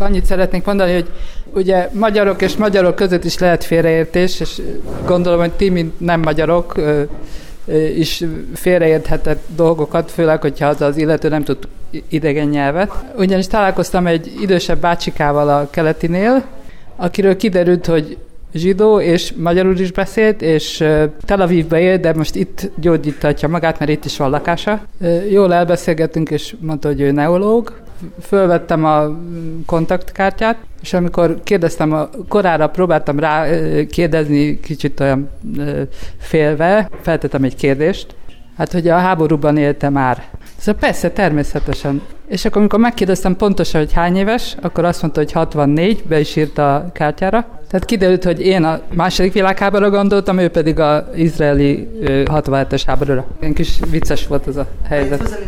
Annyit szeretnék mondani, hogy ugye magyarok és magyarok között is lehet félreértés, és gondolom, hogy ti, mint nem magyarok, is félreérthetett dolgokat, főleg, hogyha az az illető nem tud idegen nyelvet. Ugyanis találkoztam egy idősebb bácsikával a keletinél, akiről kiderült, hogy zsidó, és magyarul is beszélt, és Tel Avivba él, de most itt gyógyítatja magát, mert itt is van lakása. Jól elbeszélgettünk, és mondta, hogy ő neológ. Fölvettem a kontaktkártyát, és amikor kérdeztem, a korára próbáltam rá kérdezni, kicsit olyan félve, feltettem egy kérdést, hát hogy a háborúban élte már. Szóval persze, természetesen. És akkor, amikor megkérdeztem pontosan, hogy hány éves, akkor azt mondta, hogy 64, be is írta a kártyára. Tehát kiderült, hogy én a második világháborúra gondoltam, ő pedig az izraeli 67-es háborúra. Ilyen kis vicces volt ez a helyzet.